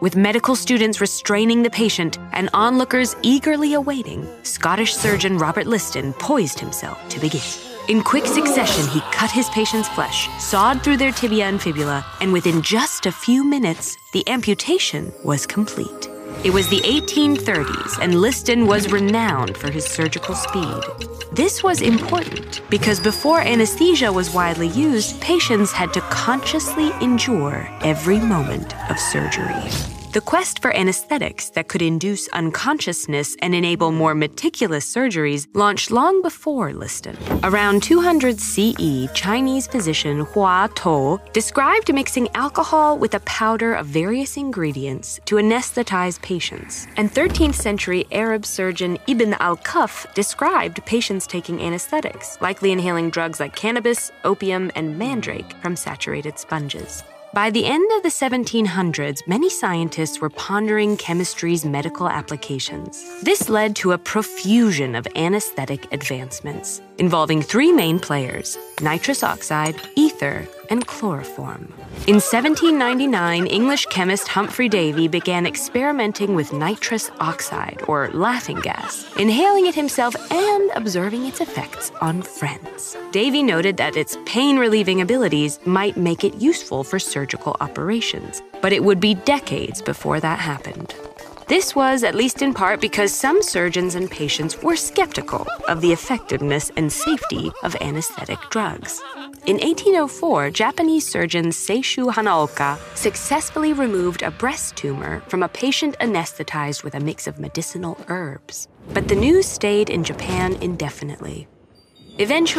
With medical students restraining the patient and onlookers eagerly awaiting, Scottish surgeon Robert Liston poised himself to begin. In quick succession, he cut his patient's flesh, sawed through their tibia and fibula, and within just a few minutes, the amputation was complete. It was the 1830s, and Liston was renowned for his surgical speed. This was important because before anesthesia was widely used, patients had to consciously endure every moment of surgery. The quest for anesthetics that could induce unconsciousness and enable more meticulous surgeries launched long before Liston. Around 200 CE, Chinese physician Hua Tuo described mixing alcohol with a powder of various ingredients to anesthetize patients. And 13th century Arab surgeon Ibn al Quff described patients taking anesthetics, likely inhaling drugs like cannabis, opium, and mandrake from saturated sponges. By the end of the 1700s, many scientists were pondering chemistry's medical applications. This led to a profusion of anesthetic advancements, involving three main players nitrous oxide, ether, and chloroform. In 1799, English chemist Humphry Davy began experimenting with nitrous oxide, or laughing gas, inhaling it himself and observing its effects on friends. Davy noted that its pain relieving abilities might make it useful for surgical operations, but it would be decades before that happened. This was, at least in part, because some surgeons and patients were skeptical of the effectiveness and safety of anesthetic drugs. In 1804, Japanese surgeon Seishu Hanaoka successfully removed a breast tumor from a patient anesthetized with a mix of medicinal herbs. But the news stayed in Japan indefinitely. Eventually,